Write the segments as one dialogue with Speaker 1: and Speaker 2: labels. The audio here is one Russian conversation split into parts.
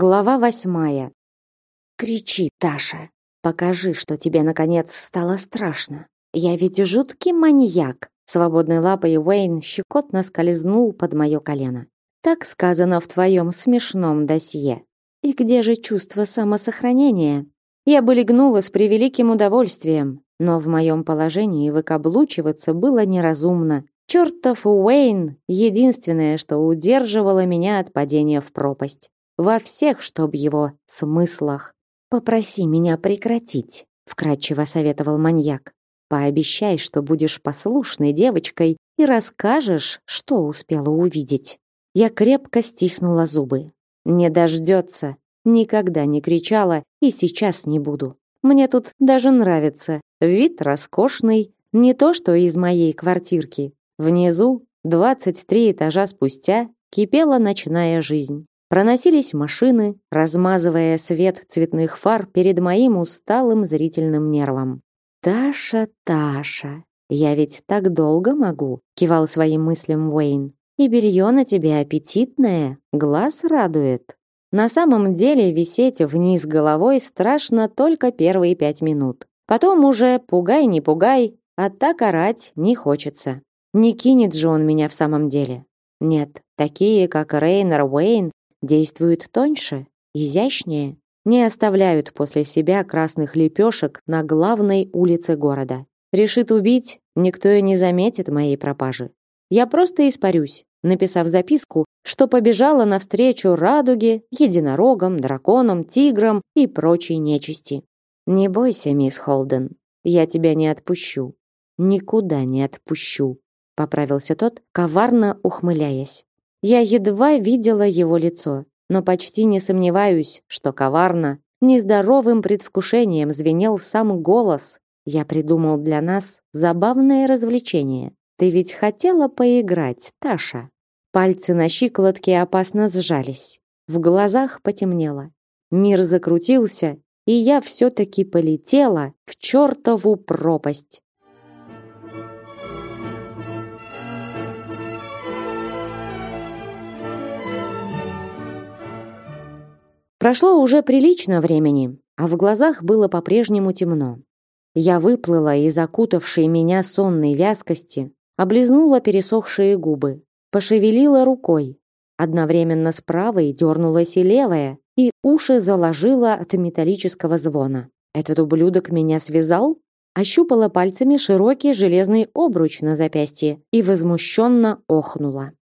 Speaker 1: Глава восьмая. Кричи, Таша. Покажи, что тебе наконец стало страшно. Я ведь жуткий маньяк. Свободной лапой Уэйн щекотно скользнул под мое колено. Так сказано в твоем смешном досье. И где же чувство самосохранения? Я бы легнула с превеликим удовольствием, но в моем положении выкаблучиваться было неразумно. Чертов Уэйн — единственное, что удерживало меня от падения в пропасть. Во всех, чтоб его, смыслах. «Попроси меня прекратить», — вкратчиво советовал маньяк. «Пообещай, что будешь послушной девочкой и расскажешь, что успела увидеть». Я крепко стиснула зубы. «Не дождется», никогда не кричала и сейчас не буду. Мне тут даже нравится. Вид роскошный, не то что из моей квартирки. Внизу, 23 этажа спустя, кипела ночная жизнь. Проносились машины, размазывая свет цветных фар перед моим усталым зрительным нервом. «Таша, Таша, я ведь так долго могу», — кивал своим мыслям Уэйн. «И белье на тебе аппетитное, глаз радует». На самом деле висеть вниз головой страшно только первые пять минут. Потом уже пугай не пугай, а так орать не хочется. Не кинет же он меня в самом деле. Нет, такие, как Рейнер Уэйн, действуют тоньше, изящнее, не оставляют после себя красных лепешек на главной улице города. Решит убить, никто и не заметит моей пропажи. Я просто испарюсь, написав записку, что побежала навстречу радуге, единорогам, драконам, тиграм и прочей нечисти. Не бойся, мисс Холден, я тебя не отпущу. Никуда не отпущу, поправился тот, коварно ухмыляясь. Я едва видела его лицо, но почти не сомневаюсь, что коварно, нездоровым предвкушением звенел сам голос. Я придумал для нас забавное развлечение. Ты ведь хотела поиграть, Таша. Пальцы на щиколотке опасно сжались. В глазах потемнело. Мир закрутился, и я все-таки полетела в чертову пропасть. Прошло уже прилично времени, а в глазах было по-прежнему темно. Я выплыла из окутавшей меня сонной вязкости, облизнула пересохшие губы, пошевелила рукой. Одновременно с правой дернулась и левая, и уши заложила от металлического звона. Этот ублюдок меня связал? Ощупала пальцами широкий железный обруч на запястье и возмущенно охнула.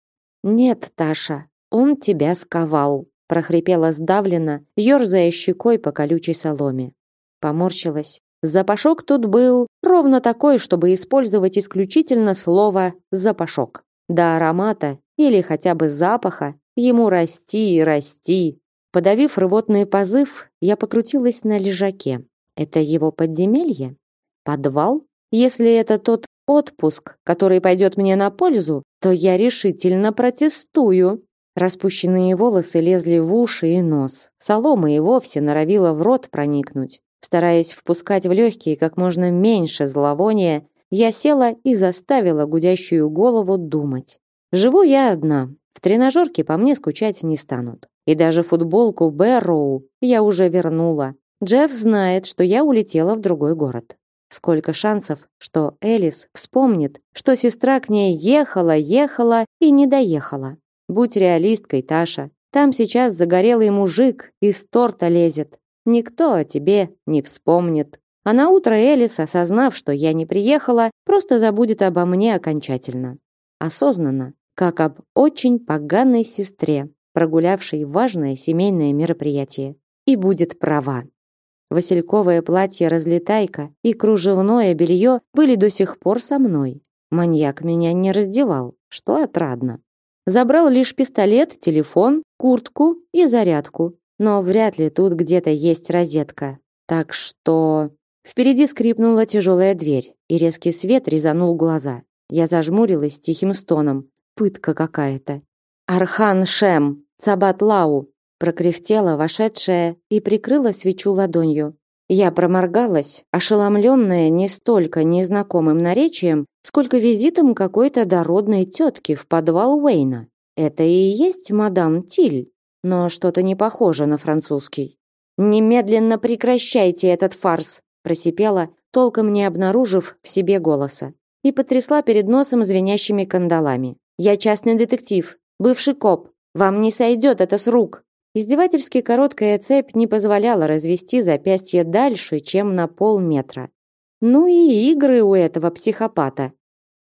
Speaker 1: «Нет, Таша, он тебя сковал», прохрипела сдавленно, ерзая щекой по колючей соломе. Поморщилась, Запашок тут был ровно такой, чтобы использовать исключительно слово «запашок». До аромата или хотя бы запаха ему расти и расти. Подавив рвотный позыв, я покрутилась на лежаке. Это его подземелье? Подвал? Если это тот отпуск, который пойдет мне на пользу, то я решительно протестую. Распущенные волосы лезли в уши и нос. Солома и вовсе норовила в рот проникнуть. Стараясь впускать в легкие как можно меньше зловония, я села и заставила гудящую голову думать. Живу я одна. В тренажерке по мне скучать не станут. И даже футболку Бэрроу я уже вернула. Джефф знает, что я улетела в другой город. Сколько шансов, что Элис вспомнит, что сестра к ней ехала, ехала и не доехала. Будь реалисткой, Таша. Там сейчас загорелый мужик из торта лезет. Никто о тебе не вспомнит. А на утро Элис, осознав, что я не приехала, просто забудет обо мне окончательно. Осознанно, как об очень поганой сестре, прогулявшей важное семейное мероприятие. И будет права. Васильковое платье-разлетайка и кружевное белье были до сих пор со мной. Маньяк меня не раздевал, что отрадно. Забрал лишь пистолет, телефон, куртку и зарядку, но вряд ли тут где-то есть розетка. Так что... Впереди скрипнула тяжелая дверь, и резкий свет резанул глаза. Я зажмурилась тихим стоном. Пытка какая-то. «Архан Шем! Цабат Лау!» прокряхтела вошедшая и прикрыла свечу ладонью. Я проморгалась, ошеломленная не столько незнакомым наречием, сколько визитом какой-то дородной тетки в подвал Уэйна. Это и есть мадам Тиль. но что-то не похоже на французский. Немедленно прекращайте этот фарс, просипела, толком не обнаружив в себе голоса, и потрясла перед носом звенящими кандалами. Я частный детектив, бывший коп. Вам не сойдет это с рук. Издевательски короткая цепь не позволяла развести запястье дальше, чем на полметра. Ну и игры у этого психопата.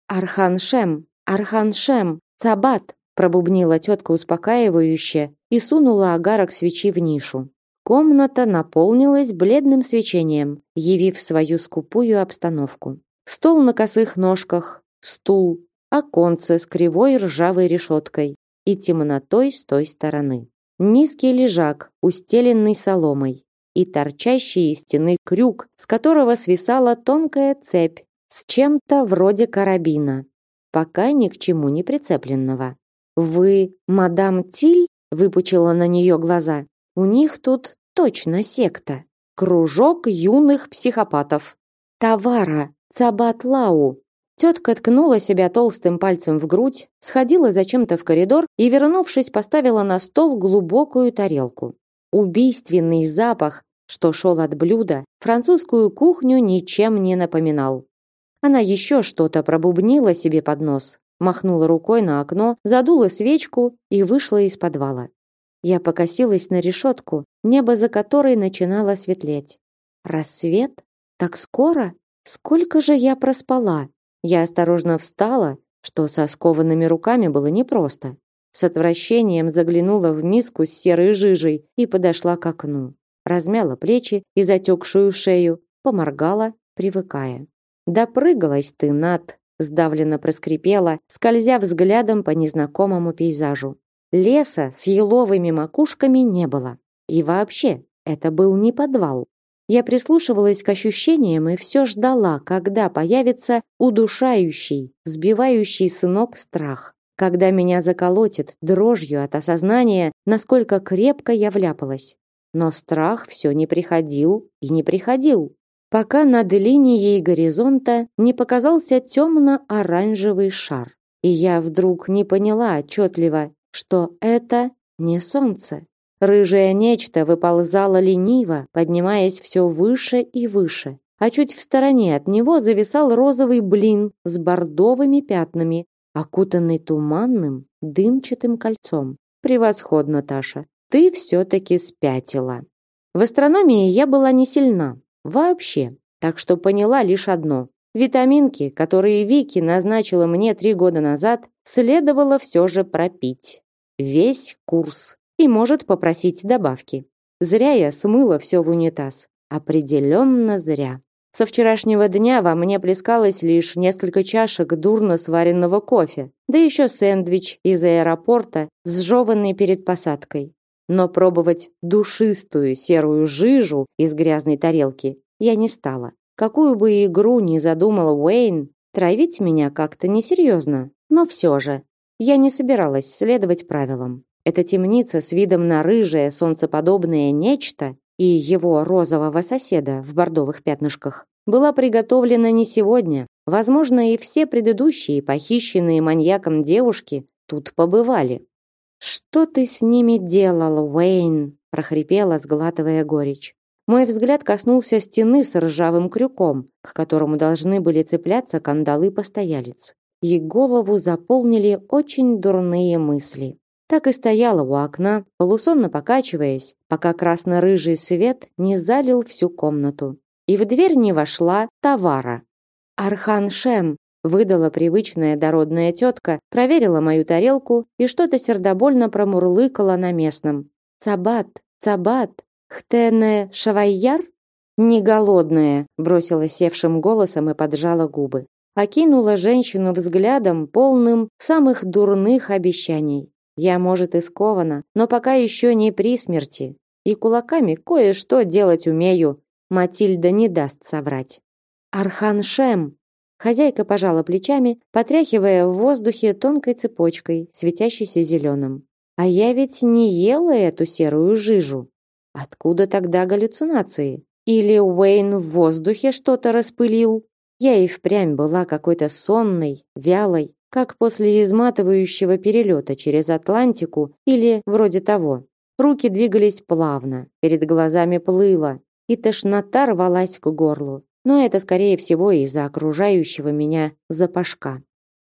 Speaker 1: Арханшем, Арханшем, Цабат, пробубнила тетка успокаивающе и сунула агарок свечи в нишу. Комната наполнилась бледным свечением, явив свою скупую обстановку. Стол на косых ножках, стул, оконце с кривой ржавой решеткой и темнотой с той стороны. Низкий лежак, устеленный соломой, и торчащий из стены крюк, с которого свисала тонкая цепь с чем-то вроде карабина, пока ни к чему не прицепленного. «Вы мадам Тиль?» — выпучила на нее глаза. «У них тут точно секта. Кружок юных психопатов. Тавара, Цабатлау». Тетка ткнула себя толстым пальцем в грудь, сходила зачем-то в коридор и, вернувшись, поставила на стол глубокую тарелку. Убийственный запах, что шел от блюда, французскую кухню ничем не напоминал. Она еще что-то пробубнила себе под нос, махнула рукой на окно, задула свечку и вышла из подвала. Я покосилась на решетку, небо за которой начинало светлеть. Рассвет? Так скоро? Сколько же я проспала? Я осторожно встала, что со скованными руками было непросто. С отвращением заглянула в миску с серой жижей и подошла к окну. Размяла плечи и затекшую шею, поморгала, привыкая. Допрыгалась ты, Над, сдавленно проскрипела, скользя взглядом по незнакомому пейзажу. Леса с еловыми макушками не было. И вообще, это был не подвал. Я прислушивалась к ощущениям и все ждала, когда появится удушающий, сбивающий с ног страх. Когда меня заколотит дрожью от осознания, насколько крепко я вляпалась. Но страх все не приходил и не приходил пока над линией горизонта не показался темно-оранжевый шар. И я вдруг не поняла отчетливо, что это не солнце. Рыжее нечто выползало лениво, поднимаясь все выше и выше. А чуть в стороне от него зависал розовый блин с бордовыми пятнами, окутанный туманным, дымчатым кольцом. Превосходно, Таша. Ты все-таки спятила. В астрономии я была не сильна, Вообще. Так что поняла лишь одно. Витаминки, которые Вики назначила мне три года назад, следовало все же пропить. Весь курс. И может попросить добавки. Зря я смыла все в унитаз. Определенно зря. Со вчерашнего дня во мне плескалось лишь несколько чашек дурно сваренного кофе, да еще сэндвич из аэропорта, сжеванный перед посадкой но пробовать душистую серую жижу из грязной тарелки я не стала. Какую бы игру ни задумал Уэйн, травить меня как-то несерьезно, но все же. Я не собиралась следовать правилам. Эта темница с видом на рыжее солнцеподобное нечто и его розового соседа в бордовых пятнышках была приготовлена не сегодня. Возможно, и все предыдущие похищенные маньяком девушки тут побывали. Что ты с ними делал, Уэйн? прохрипела, сглатывая горечь. Мой взгляд коснулся стены с ржавым крюком, к которому должны были цепляться кандалы постоялец. И голову заполнили очень дурные мысли. Так и стояла у окна, полусонно покачиваясь, пока красно-рыжий свет не залил всю комнату. И в дверь не вошла Тавара. Архан Шем, Выдала привычная дородная тетка, проверила мою тарелку и что-то сердобольно промурлыкала на местном. «Цабат, цабат, хтене шавайяр?» «Не голодная», бросила севшим голосом и поджала губы. Окинула женщину взглядом, полным самых дурных обещаний. Я, может, и скована, но пока еще не при смерти. И кулаками кое-что делать умею. Матильда не даст соврать. Архан Шем, Хозяйка пожала плечами, потряхивая в воздухе тонкой цепочкой, светящейся зеленым. А я ведь не ела эту серую жижу. Откуда тогда галлюцинации? Или Уэйн в воздухе что-то распылил? Я и впрямь была какой-то сонной, вялой, как после изматывающего перелета через Атлантику или вроде того. Руки двигались плавно, перед глазами плыло, и тошнота рвалась к горлу. Но это, скорее всего, из-за окружающего меня запашка.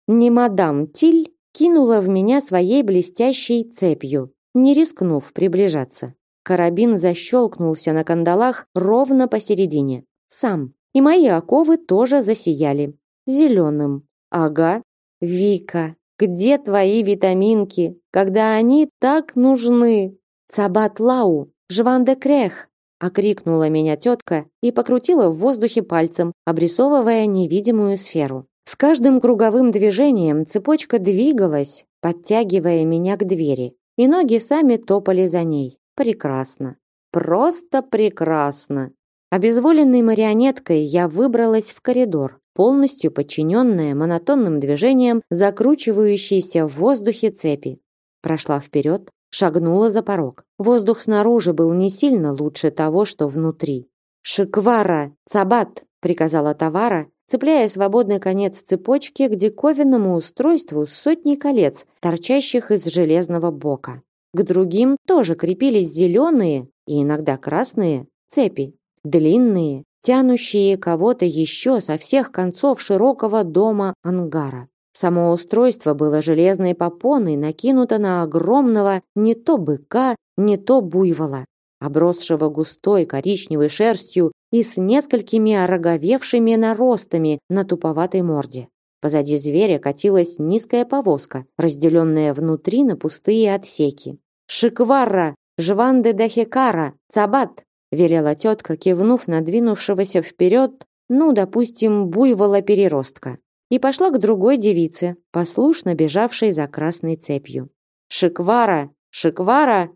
Speaker 1: Не мадам Тиль кинула в меня своей блестящей цепью, не рискнув приближаться. Карабин защелкнулся на кандалах ровно посередине. Сам. И мои оковы тоже засияли. Зеленым. Ага. Вика, где твои витаминки, когда они так нужны? Цабат Лау, Жван де Крех, окрикнула меня тетка и покрутила в воздухе пальцем, обрисовывая невидимую сферу. С каждым круговым движением цепочка двигалась, подтягивая меня к двери, и ноги сами топали за ней. Прекрасно. Просто прекрасно. Обезволенной марионеткой я выбралась в коридор, полностью подчиненная монотонным движениям закручивающейся в воздухе цепи. Прошла вперед, шагнула за порог. Воздух снаружи был не сильно лучше того, что внутри. «Шиквара! Цабат!» — приказала Тавара, цепляя свободный конец цепочки к диковинному устройству сотни колец, торчащих из железного бока. К другим тоже крепились зеленые и иногда красные цепи, длинные, тянущие кого-то еще со всех концов широкого дома ангара. Само устройство было железной попоной накинуто на огромного не то быка, не то буйвола, обросшего густой коричневой шерстью и с несколькими ороговевшими наростами на туповатой морде. Позади зверя катилась низкая повозка, разделенная внутри на пустые отсеки. «Шикварра! Жванде Дахекара! Цабат!» Велела тетка, кивнув на двинувшегося вперед, ну, допустим, буйвола-переростка и пошла к другой девице, послушно бежавшей за красной цепью. «Шиквара! Шиквара!»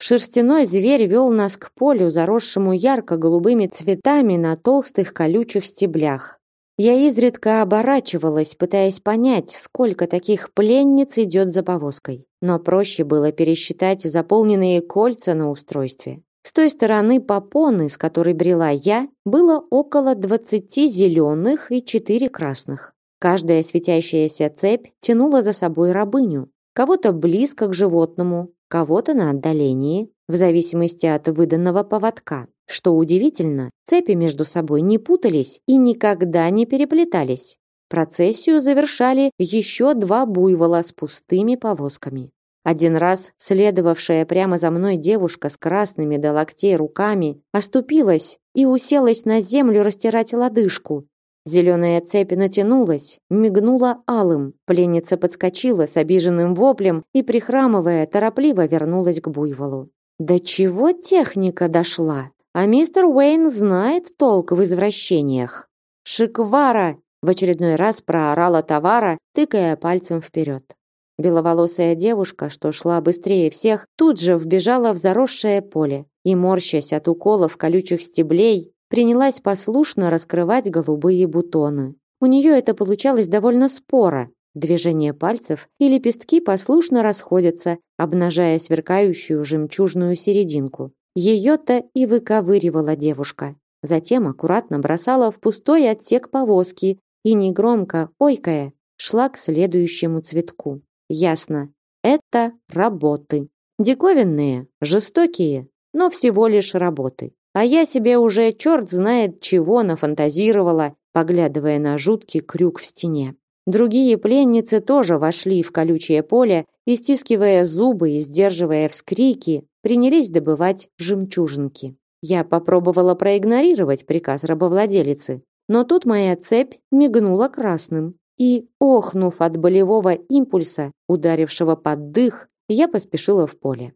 Speaker 1: Шерстяной зверь вел нас к полю, заросшему ярко-голубыми цветами на толстых колючих стеблях. Я изредка оборачивалась, пытаясь понять, сколько таких пленниц идет за повозкой. Но проще было пересчитать заполненные кольца на устройстве. С той стороны попоны, с которой брела я, было около двадцати зеленых и четыре красных. Каждая светящаяся цепь тянула за собой рабыню, кого-то близко к животному, кого-то на отдалении, в зависимости от выданного поводка. Что удивительно, цепи между собой не путались и никогда не переплетались. Процессию завершали еще два буйвола с пустыми повозками. Один раз следовавшая прямо за мной девушка с красными до локтей руками оступилась и уселась на землю растирать лодыжку, Зеленая цепь натянулась, мигнула алым. Пленница подскочила с обиженным воплем и, прихрамывая, торопливо вернулась к буйволу. До чего техника дошла? А мистер Уэйн знает толк в извращениях. «Шиквара!» — в очередной раз проорала товара, тыкая пальцем вперед. Беловолосая девушка, что шла быстрее всех, тут же вбежала в заросшее поле и, морщась от уколов колючих стеблей, принялась послушно раскрывать голубые бутоны. У нее это получалось довольно споро. Движения пальцев и лепестки послушно расходятся, обнажая сверкающую жемчужную серединку. Ее-то и выковыривала девушка. Затем аккуратно бросала в пустой отсек повозки и негромко, ойкая, шла к следующему цветку. Ясно, это работы. Диковинные, жестокие, но всего лишь работы. А я себе уже черт знает чего нафантазировала, поглядывая на жуткий крюк в стене. Другие пленницы тоже вошли в колючее поле и, стискивая зубы и сдерживая вскрики, принялись добывать жемчужинки. Я попробовала проигнорировать приказ рабовладелицы, но тут моя цепь мигнула красным. И, охнув от болевого импульса, ударившего под дых, я поспешила в поле.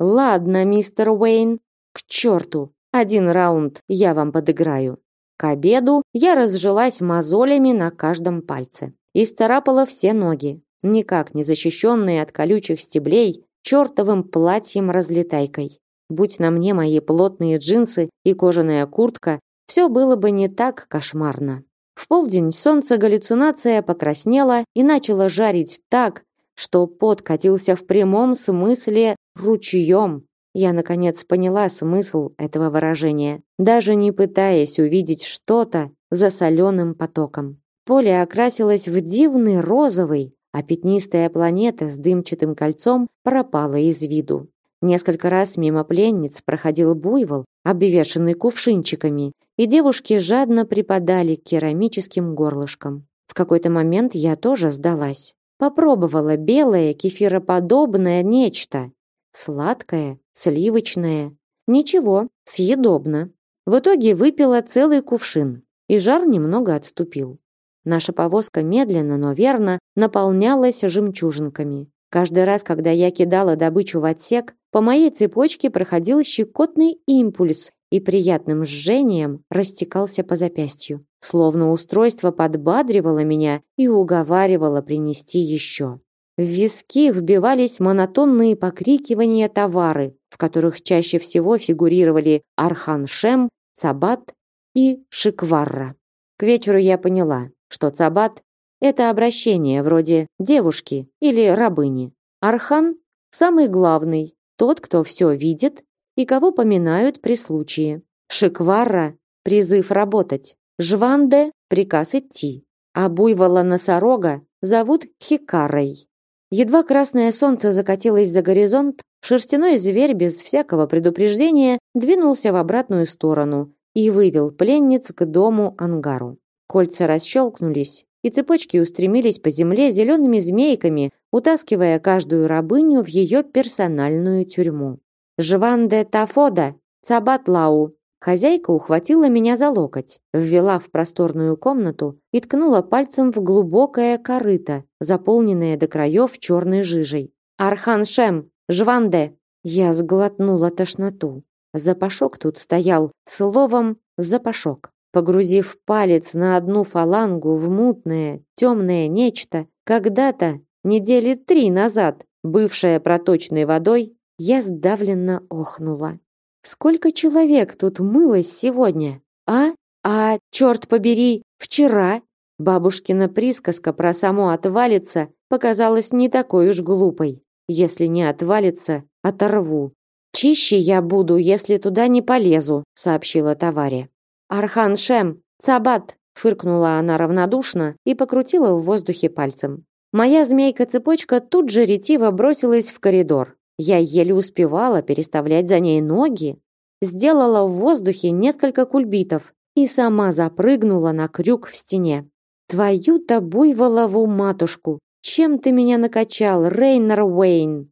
Speaker 1: «Ладно, мистер Уэйн, к черту! Один раунд я вам подыграю. К обеду я разжилась мозолями на каждом пальце и старапала все ноги, никак не защищенные от колючих стеблей, чертовым платьем-разлетайкой. Будь на мне мои плотные джинсы и кожаная куртка, все было бы не так кошмарно. В полдень солнце галлюцинация покраснело и начало жарить так, что пот катился в прямом смысле ручьем, я, наконец, поняла смысл этого выражения, даже не пытаясь увидеть что-то за соленым потоком. Поле окрасилось в дивный розовый, а пятнистая планета с дымчатым кольцом пропала из виду. Несколько раз мимо пленниц проходил буйвол, обвешанный кувшинчиками, и девушки жадно припадали к керамическим горлышкам. В какой-то момент я тоже сдалась. Попробовала белое кефироподобное нечто. Сладкое, сливочное. Ничего, съедобно. В итоге выпила целый кувшин, и жар немного отступил. Наша повозка медленно, но верно наполнялась жемчужинками. Каждый раз, когда я кидала добычу в отсек, по моей цепочке проходил щекотный импульс и приятным жжением растекался по запястью. Словно устройство подбадривало меня и уговаривало принести еще. В виски вбивались монотонные покрикивания товары, в которых чаще всего фигурировали Архан-Шем, Цабат и Шикварра. К вечеру я поняла, что Цабат это обращение вроде девушки или рабыни. Архан – самый главный, тот, кто все видит и кого поминают при случае. Шикварра – призыв работать. Жванде – приказ идти. А буйвола-носорога зовут Хикарой. Едва красное солнце закатилось за горизонт, шерстяной зверь без всякого предупреждения двинулся в обратную сторону и вывел пленниц к дому-ангару. Кольца расщелкнулись, и цепочки устремились по земле зелеными змейками, утаскивая каждую рабыню в ее персональную тюрьму. «Жванде Тафода! Цабатлау!» Хозяйка ухватила меня за локоть, ввела в просторную комнату и ткнула пальцем в глубокое корыто, заполненное до краев черной жижей. «Архан Шем! Жванде!» Я сглотнула тошноту. Запашок тут стоял, словом, запашок. Погрузив палец на одну фалангу в мутное, темное нечто, когда-то, недели три назад, бывшее проточной водой, я сдавленно охнула. Сколько человек тут мылось сегодня? А? А, черт побери, вчера? Бабушкина присказка про само отвалится показалась не такой уж глупой. Если не отвалится, оторву. Чище я буду, если туда не полезу, сообщила товаре. Архан Шем, Цабат, фыркнула она равнодушно и покрутила в воздухе пальцем. Моя змейка-цепочка тут же ретиво бросилась в коридор. Я еле успевала переставлять за ней ноги, сделала в воздухе несколько кульбитов и сама запрыгнула на крюк в стене. Твою-то буйволову матушку! Чем ты меня накачал, Рейнер Уэйн?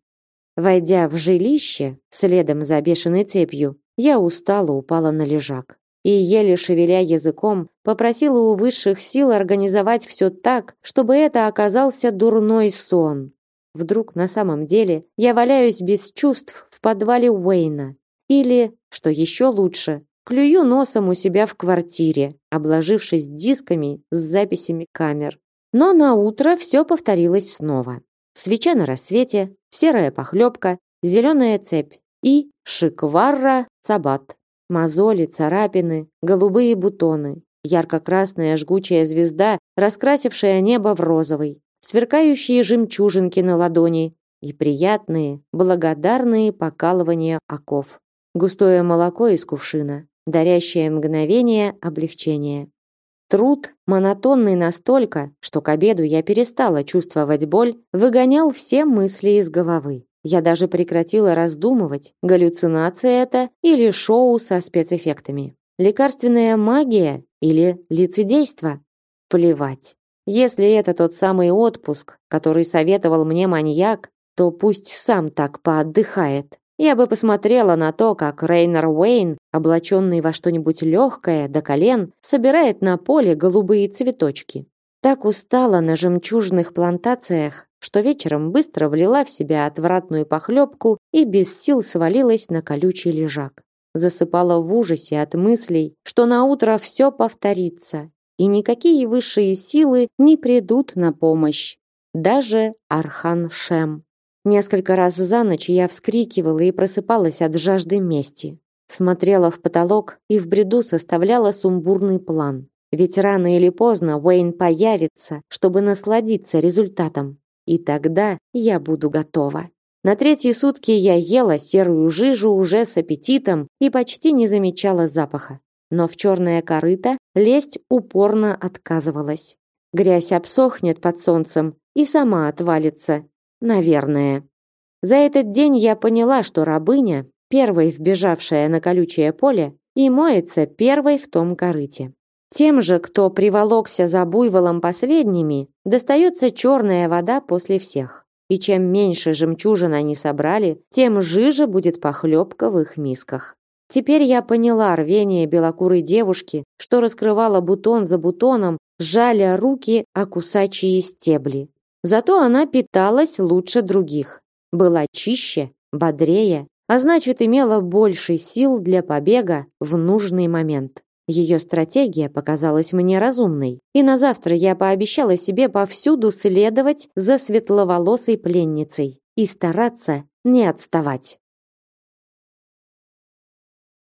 Speaker 1: Войдя в жилище, следом за бешеной цепью, я устало упала на лежак и, еле шевеля языком, попросила у высших сил организовать все так, чтобы это оказался дурной сон. Вдруг на самом деле я валяюсь без чувств в подвале Уэйна. Или, что еще лучше, клюю носом у себя в квартире, обложившись дисками с записями камер. Но на утро все повторилось снова. Свеча на рассвете, серая похлебка, зеленая цепь и шикварра цабат. Мозоли, царапины, голубые бутоны, ярко-красная жгучая звезда, раскрасившая небо в розовый, сверкающие жемчужинки на ладони и приятные, благодарные покалывания оков. Густое молоко из кувшина, дарящее мгновение облегчения. Труд, монотонный настолько, что к обеду я перестала чувствовать боль, выгонял все мысли из головы. Я даже прекратила раздумывать, галлюцинация это или шоу со спецэффектами. Лекарственная магия или лицедейство? Плевать. Если это тот самый отпуск, который советовал мне маньяк, то пусть сам так поотдыхает. Я бы посмотрела на то, как Рейнер Уэйн, облаченный во что-нибудь легкое до колен, собирает на поле голубые цветочки. Так устала на жемчужных плантациях, что вечером быстро влила в себя отвратную похлебку и без сил свалилась на колючий лежак. Засыпала в ужасе от мыслей, что на утро все повторится, и никакие высшие силы не придут на помощь. Даже Архан Шем. Несколько раз за ночь я вскрикивала и просыпалась от жажды мести. Смотрела в потолок и в бреду составляла сумбурный план. Ведь рано или поздно Уэйн появится, чтобы насладиться результатом. И тогда я буду готова. На третьи сутки я ела серую жижу уже с аппетитом и почти не замечала запаха. Но в черное корыто лезть упорно отказывалась. Грязь обсохнет под солнцем и сама отвалится. Наверное. За этот день я поняла, что рабыня, первой вбежавшая на колючее поле, и моется первой в том корыте. Тем же, кто приволокся за буйволом последними, достается черная вода после всех. И чем меньше жемчужин они собрали, тем жиже будет похлебка в их мисках. Теперь я поняла рвение белокурой девушки, что раскрывала бутон за бутоном, жаля руки о кусачие стебли. Зато она питалась лучше других, была чище, бодрее, а значит имела больше сил для побега в нужный момент. Ее стратегия показалась мне разумной, и на завтра я пообещала себе повсюду следовать за светловолосой пленницей и стараться не отставать.